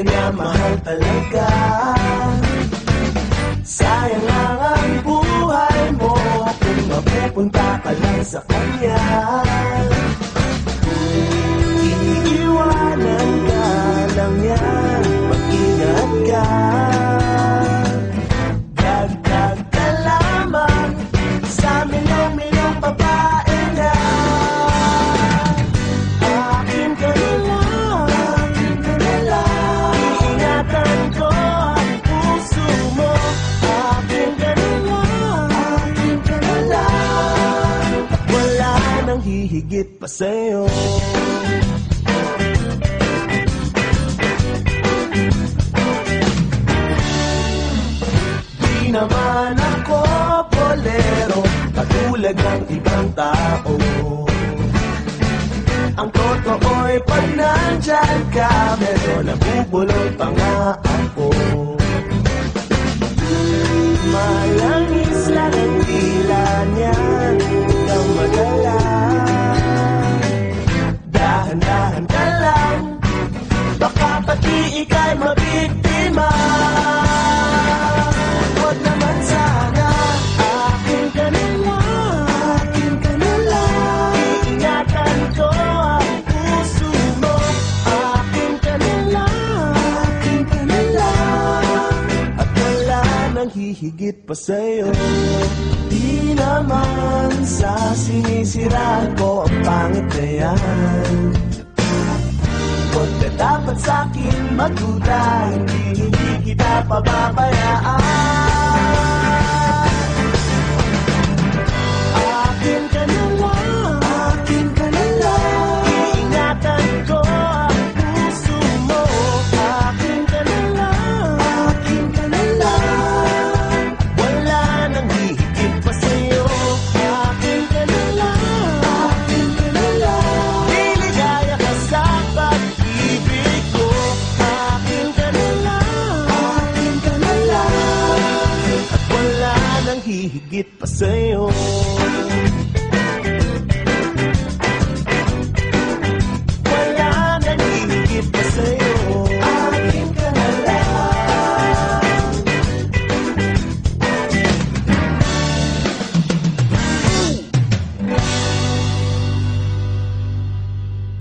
ka mahal talaga. Sayang lang ang buhay mo Kung mapupunta ka lang sa kanya. Iiwanan hihigit pa sa'yo. Di naman ako bolero Katulad ng ibang tao. Ang totoo'y pag nandyan ka Medyo nabubulol pa nga ako. Malangis Dahan-dahan ka lang. Baka pati ika'y mabiktima. Huwag naman sana Akin ka na lang Akin ka na. Lang Iingatan ko ang puso mo. Akin ka na lang Akin ka na. Lang At wala nang hihigit pa sa'yo. Di naman sa sinisiraan ko ang pangit na yan dapat sa'kin magduda Hindi, hindi kita pababayaan nang hihigit pa sa'yo.